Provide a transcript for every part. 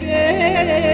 yeah, yeah, yeah.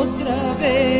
otra vez.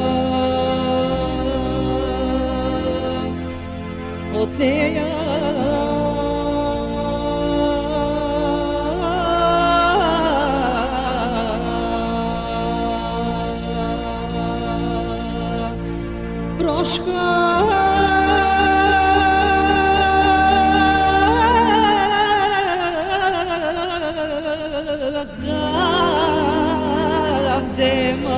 da,